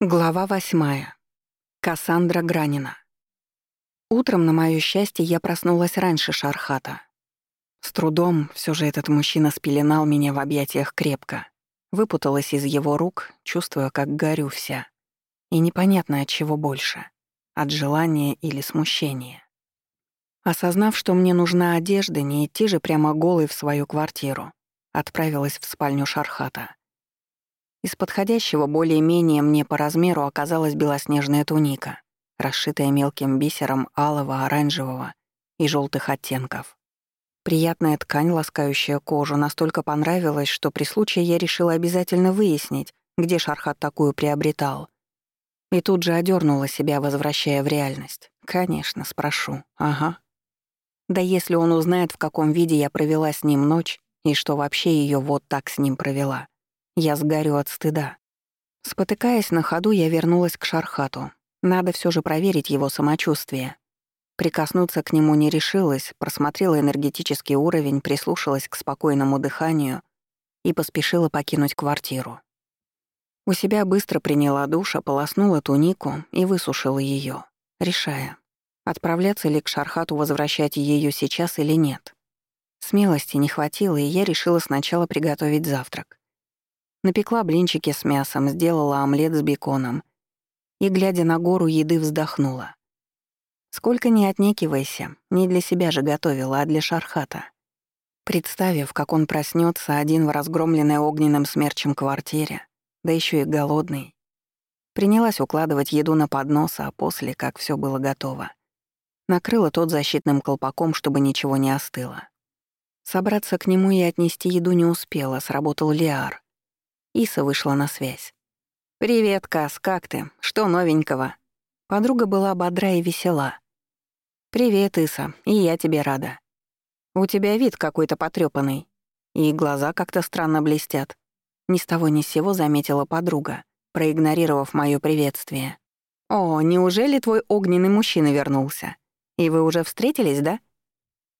Глава восьмая. Кассандра Гранина. Утром, на моё счастье, я проснулась раньше Шархата. С трудом все же этот мужчина спеленал меня в объятиях крепко. Выпуталась из его рук, чувствуя, как горю вся. И непонятно, от чего больше — от желания или смущения. Осознав, что мне нужна одежда, не идти же прямо голой в свою квартиру, отправилась в спальню Шархата. Из подходящего более-менее мне по размеру оказалась белоснежная туника, расшитая мелким бисером алого, оранжевого и желтых оттенков. Приятная ткань, ласкающая кожу, настолько понравилась, что при случае я решила обязательно выяснить, где Шархат такую приобретал. И тут же одернула себя, возвращая в реальность. Конечно, спрошу. Ага. Да если он узнает, в каком виде я провела с ним ночь, и что вообще ее вот так с ним провела, я сгорю от стыда. Спотыкаясь на ходу, я вернулась к Шархату. Надо все же проверить его самочувствие. Прикоснуться к нему не решилась, просмотрела энергетический уровень, прислушалась к спокойному дыханию и поспешила покинуть квартиру. У себя быстро приняла душ, ополоснула тунику и высушила ее, решая, отправляться ли к Шархату возвращать ее сейчас или нет. Смелости не хватило, и я решила сначала приготовить завтрак. Напекла блинчики с мясом, сделала омлет с беконом и, глядя на гору еды, вздохнула. Сколько ни отнекивайся, не для себя же готовила, а для Шархата. Представив, как он проснется один в разгромленной огненным смерчем квартире, да еще и голодный, принялась укладывать еду на поднос, а после, как все было готово, накрыла тот защитным колпаком, чтобы ничего не остыло. Собраться к нему и отнести еду не успела, сработал Лиар. Иса вышла на связь. «Привет, Кас, как ты? Что новенького?» Подруга была бодра и весела. «Привет, Иса, и я тебе рада. У тебя вид какой-то потрёпанный, и глаза как-то странно блестят». Ни с того ни с сего заметила подруга, проигнорировав моё приветствие. «О, неужели твой огненный мужчина вернулся? И вы уже встретились, да?»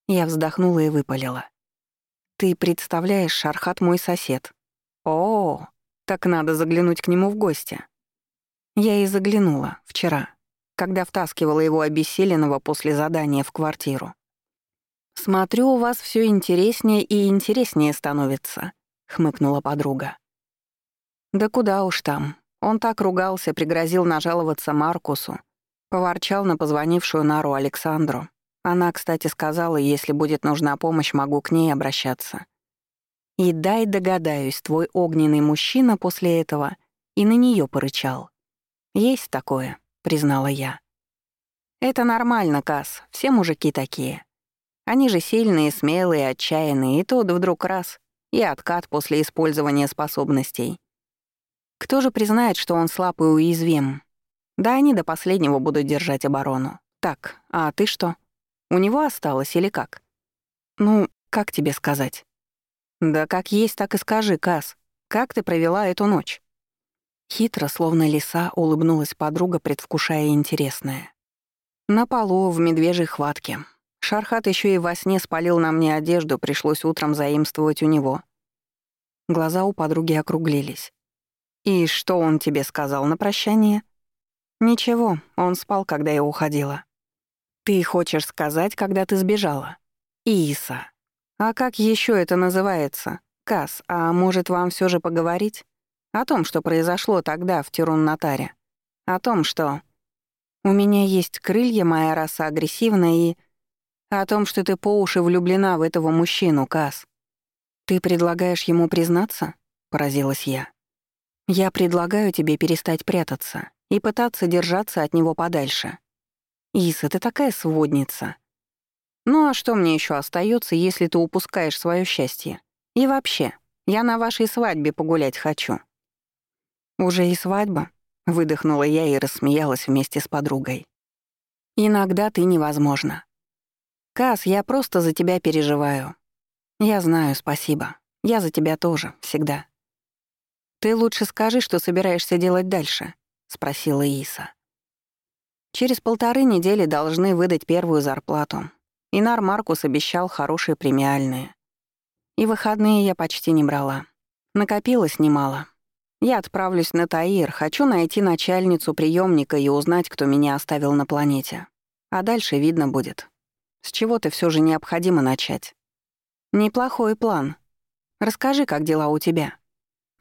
Я вздохнула и выпалила. «Ты представляешь, Шархат мой сосед. О, так надо заглянуть к нему в гости. Я и заглянула вчера, когда втаскивала его обессиленного после задания в квартиру. «Смотрю, у вас все интереснее и интереснее становится», — хмыкнула подруга. «Да куда уж там. Он так ругался, пригрозил нажаловаться Маркусу, поворчал на позвонившую Нару Александру. Она, кстати, сказала, если будет нужна помощь, могу к ней обращаться. И дай догадаюсь, твой огненный мужчина после этого и на нее порычал. Есть такое, признала я. Это нормально, Кас, все мужики такие. Они же сильные, смелые, отчаянные, и тот вдруг раз — и откат после использования способностей. Кто же признает, что он слаб и уязвим? Да они до последнего будут держать оборону. Так, а ты что? У него осталось или как? Ну, как тебе сказать? «Да как есть, так и скажи, Кас. Как ты провела эту ночь?» Хитро, словно лиса, улыбнулась подруга, предвкушая интересное. На полу, в медвежьей хватке. Шархат еще и во сне спалил на мне одежду, пришлось утром заимствовать у него. Глаза у подруги округлились. «И что он тебе сказал на прощание?» «Ничего, он спал, когда я уходила». «Ты хочешь сказать, когда ты сбежала?» «Иса, «А как еще это называется? Кас, а может вам все же поговорить? О том, что произошло тогда в Тирун-Натаре. О том, что... У меня есть крылья, моя раса агрессивная и... О том, что ты по уши влюблена в этого мужчину, Кас. Ты предлагаешь ему признаться?» — поразилась я. «Я предлагаю тебе перестать прятаться и пытаться держаться от него подальше. Иса, ты такая сводница. Ну а что мне еще остается, если ты упускаешь свое счастье? И вообще, я на вашей свадьбе погулять хочу». «Уже и свадьба?» — выдохнула я и рассмеялась вместе с подругой. «Иногда ты невозможна. Кас, я просто за тебя переживаю. Я знаю, спасибо. Я за тебя тоже, всегда». «Ты лучше скажи, что собираешься делать дальше», — спросила Иса. «Через полторы недели должны выдать первую зарплату, Инар Маркус обещал хорошие премиальные. И выходные я почти не брала. Накопилось немало. Я отправлюсь на Таир, хочу найти начальницу приемника и узнать, кто меня оставил на планете. А дальше видно будет. С чего-то все же необходимо начать. Неплохой план. Расскажи, как дела у тебя.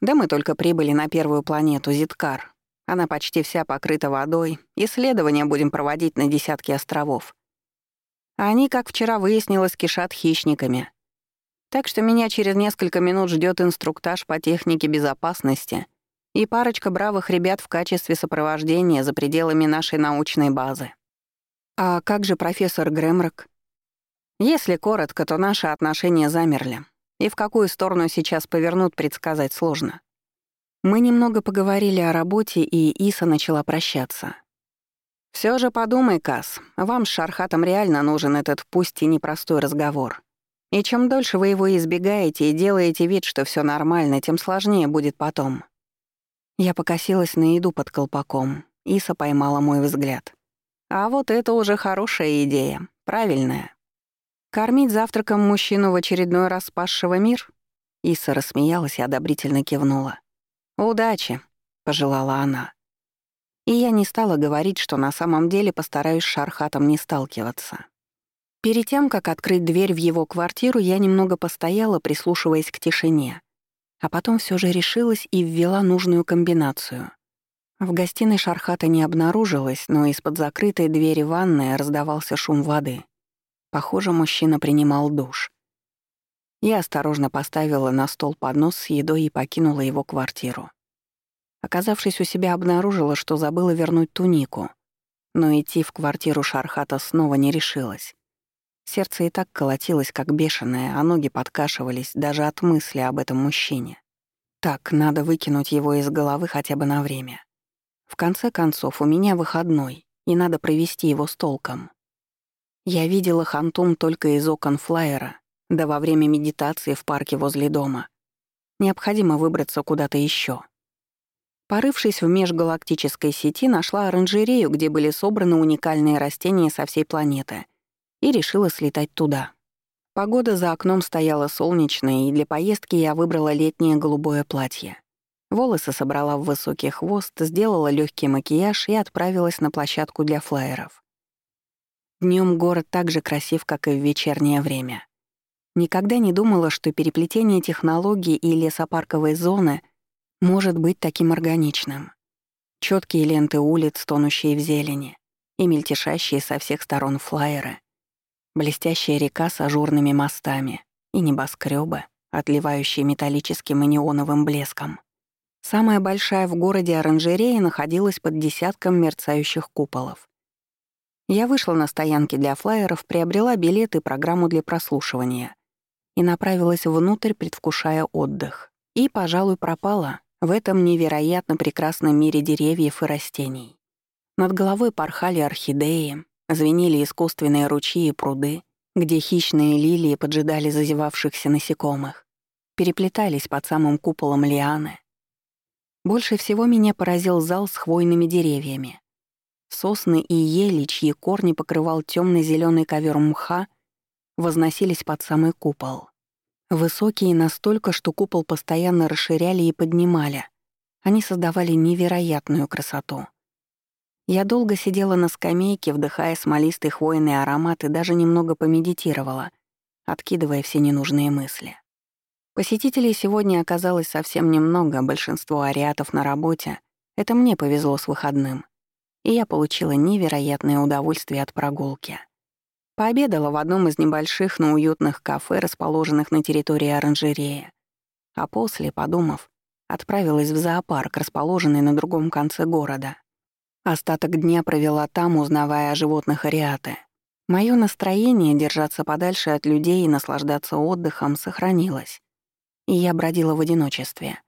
Да мы только прибыли на первую планету, Зиткар. Она почти вся покрыта водой, исследования будем проводить на десятки островов. Они, как вчера выяснилось, кишат хищниками. Так что меня через несколько минут ждет инструктаж по технике безопасности и парочка бравых ребят в качестве сопровождения за пределами нашей научной базы. А как же профессор Грэмрок? Если коротко, то наши отношения замерли. И в какую сторону сейчас повернут, предсказать сложно. Мы немного поговорили о работе, и Иса начала прощаться. Все же подумай, Кас, вам с Шархатом реально нужен этот пусть и непростой разговор. И чем дольше вы его избегаете и делаете вид, что все нормально, тем сложнее будет потом. Я покосилась на еду под колпаком. Иса поймала мой взгляд. А вот это уже хорошая идея, правильная. Кормить завтраком мужчину в очередной раз спасшего мир? Иса рассмеялась и одобрительно кивнула. «Удачи», — пожелала она. И я не стала говорить, что на самом деле постараюсь с Шархатом не сталкиваться. Перед тем, как открыть дверь в его квартиру, я немного постояла, прислушиваясь к тишине. А потом все же решилась и ввела нужную комбинацию. В гостиной Шархата не обнаружилось, но из-под закрытой двери ванной раздавался шум воды. Похоже, мужчина принимал душ. Я осторожно поставила на стол поднос с едой и покинула его квартиру. Оказавшись у себя, обнаружила, что забыла вернуть тунику. Но идти в квартиру Шархата снова не решилась. Сердце и так колотилось, как бешеное, а ноги подкашивались даже от мысли об этом мужчине. Так, надо выкинуть его из головы хотя бы на время. В конце концов, у меня выходной, и надо провести его с толком. Я видела Хантум только из окон флайера, да во время медитации в парке возле дома. Необходимо выбраться куда-то еще. Порывшись в межгалактической сети, нашла оранжерею, где были собраны уникальные растения со всей планеты — и решила слетать туда. Погода за окном стояла солнечная, и для поездки я выбрала летнее голубое платье. Волосы собрала в высокий хвост, сделала легкий макияж и отправилась на площадку для флайеров. Днем город так же красив, как и в вечернее время. Никогда не думала, что переплетение технологий и лесопарковой зоны может быть таким органичным. Четкие ленты улиц, тонущие в зелени, и мельтешащие со всех сторон флайеры блестящая река с ажурными мостами и небоскребы, отливающие металлическим и неоновым блеском. Самая большая в городе оранжерея находилась под десятком мерцающих куполов. Я вышла на стоянке для флайеров, приобрела билет и программу для прослушивания и направилась внутрь, предвкушая отдых. И, пожалуй, пропала в этом невероятно прекрасном мире деревьев и растений. Над головой порхали орхидеи, Звенели искусственные ручьи и пруды, где хищные лилии поджидали зазевавшихся насекомых, переплетались под самым куполом лианы. Больше всего меня поразил зал с хвойными деревьями. Сосны и ели, чьи корни покрывал темно зеленый ковер мха, возносились под самый купол. Высокие настолько, что купол постоянно расширяли и поднимали. Они создавали невероятную красоту. Я долго сидела на скамейке, вдыхая смолистый хвойный аромат и даже немного помедитировала, откидывая все ненужные мысли. Посетителей сегодня оказалось совсем немного, большинство ариатов на работе. Это мне повезло с выходным. И я получила невероятное удовольствие от прогулки. Пообедала в одном из небольших, но уютных кафе, расположенных на территории оранжереи. А после, подумав, отправилась в зоопарк, расположенный на другом конце города. Остаток дня провела там, узнавая о животных Ариаты. Моё настроение держаться подальше от людей и наслаждаться отдыхом сохранилось. И я бродила в одиночестве.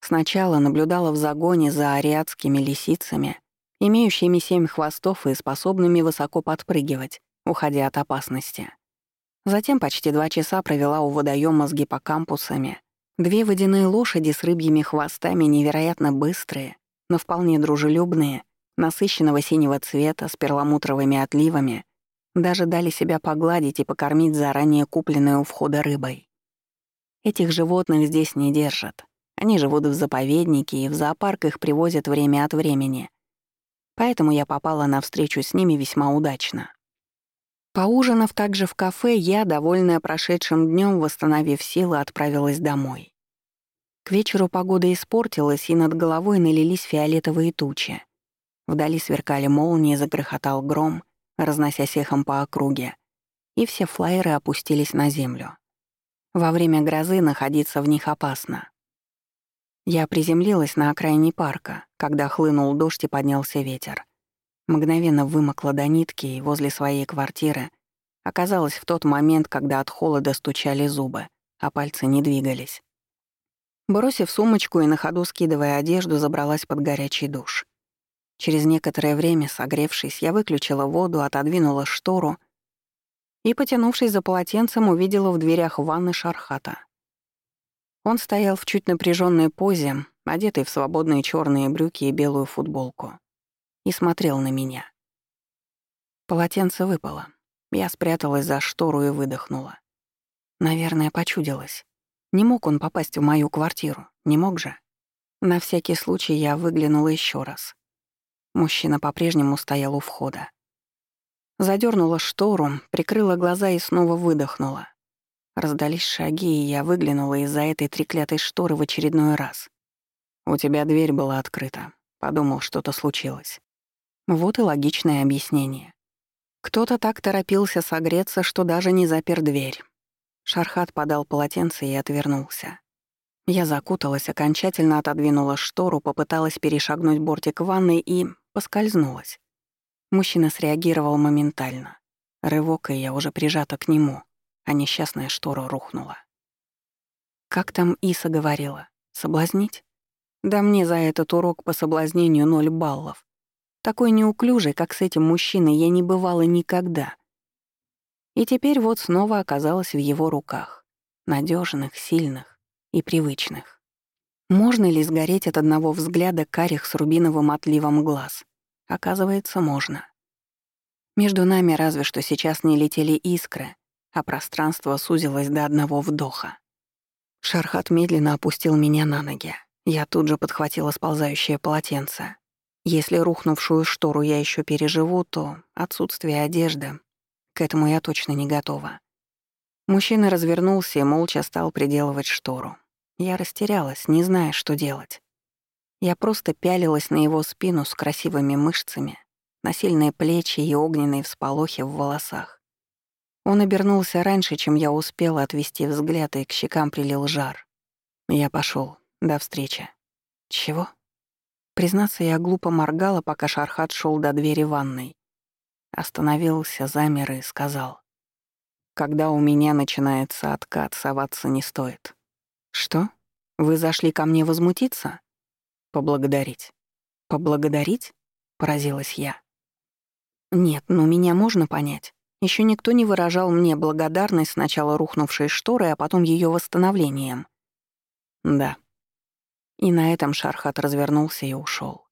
Сначала наблюдала в загоне за ариатскими лисицами, имеющими семь хвостов и способными высоко подпрыгивать, уходя от опасности. Затем почти два часа провела у водоема с гиппокампусами. Две водяные лошади с рыбьими хвостами невероятно быстрые, но вполне дружелюбные — насыщенного синего цвета с перламутровыми отливами, даже дали себя погладить и покормить заранее купленной у входа рыбой. Этих животных здесь не держат. Они живут в заповеднике, и в зоопарк их привозят время от времени. Поэтому я попала на встречу с ними весьма удачно. Поужинав также в кафе, я, довольная прошедшим днем, восстановив силы, отправилась домой. К вечеру погода испортилась, и над головой налились фиолетовые тучи. Вдали сверкали молнии, загрохотал гром, разносясь эхом по округе, и все флайеры опустились на землю. Во время грозы находиться в них опасно. Я приземлилась на окраине парка, когда хлынул дождь и поднялся ветер. Мгновенно вымокла до нитки и возле своей квартиры оказалась в тот момент, когда от холода стучали зубы, а пальцы не двигались. Бросив сумочку и на ходу скидывая одежду, забралась под горячий душ. Через некоторое время, согревшись, я выключила воду, отодвинула штору и, потянувшись за полотенцем, увидела в дверях ванны Шархата. Он стоял в чуть напряженной позе, одетый в свободные черные брюки и белую футболку, и смотрел на меня. Полотенце выпало. Я спряталась за штору и выдохнула. Наверное, почудилась. Не мог он попасть в мою квартиру, не мог же? На всякий случай я выглянула еще раз. Мужчина по-прежнему стоял у входа. Задернула штору, прикрыла глаза и снова выдохнула. Раздались шаги, и я выглянула из-за этой треклятой шторы в очередной раз. «У тебя дверь была открыта», — подумал, что-то случилось. Вот и логичное объяснение. Кто-то так торопился согреться, что даже не запер дверь. Шархат подал полотенце и отвернулся. Я закуталась, окончательно отодвинула штору, попыталась перешагнуть бортик ванной и поскользнулась. Мужчина среагировал моментально. Рывок, и я уже прижата к нему, а несчастная штора рухнула. Как там Иса говорила? Соблазнить? Да мне за этот урок по соблазнению ноль баллов. Такой неуклюжей, как с этим мужчиной, я не бывала никогда — и теперь вот снова оказалась в его руках. надежных, сильных и привычных. Можно ли сгореть от одного взгляда карих с рубиновым отливом глаз? Оказывается, можно. Между нами разве что сейчас не летели искры, а пространство сузилось до одного вдоха. Шархат медленно опустил меня на ноги. Я тут же подхватила сползающее полотенце. Если рухнувшую штору я еще переживу, то отсутствие одежды к этому я точно не готова. Мужчина развернулся и молча стал приделывать штору. Я растерялась, не зная, что делать. Я просто пялилась на его спину с красивыми мышцами, на сильные плечи и огненные всполохи в волосах. Он обернулся раньше, чем я успела отвести взгляд, и к щекам прилил жар. Я пошел. До встречи. Чего? Признаться, я глупо моргала, пока Шархат шел до двери ванной. Остановился, замер и сказал. «Когда у меня начинается откат, соваться не стоит». «Что? Вы зашли ко мне возмутиться?» «Поблагодарить». «Поблагодарить?» — поразилась я. «Нет, ну меня можно понять. Еще никто не выражал мне благодарность сначала рухнувшей шторы, а потом ее восстановлением». «Да». И на этом Шархат развернулся и ушел.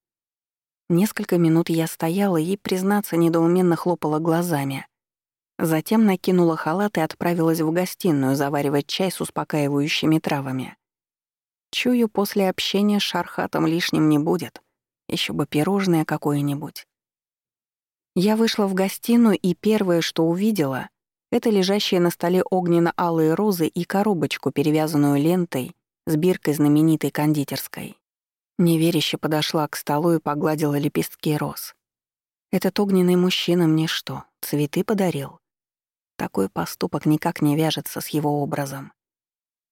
Несколько минут я стояла и, признаться, недоуменно хлопала глазами. Затем накинула халат и отправилась в гостиную заваривать чай с успокаивающими травами. Чую, после общения с Шархатом лишним не будет. Еще бы пирожное какое-нибудь. Я вышла в гостиную, и первое, что увидела, это лежащие на столе огненно-алые розы и коробочку, перевязанную лентой с биркой знаменитой кондитерской. Неверяще подошла к столу и погладила лепестки роз. Этот огненный мужчина мне что, цветы подарил? Такой поступок никак не вяжется с его образом.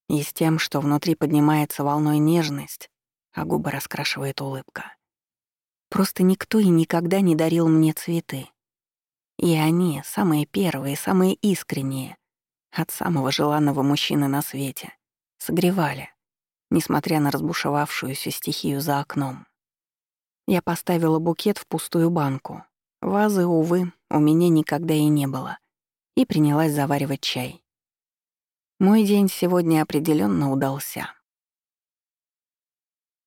И с тем, что внутри поднимается волной нежность, а губы раскрашивает улыбка. Просто никто и никогда не дарил мне цветы. И они, самые первые, самые искренние, от самого желанного мужчины на свете, согревали, несмотря на разбушевавшуюся стихию за окном. Я поставила букет в пустую банку. Вазы, увы, у меня никогда и не было. И принялась заваривать чай. Мой день сегодня определенно удался.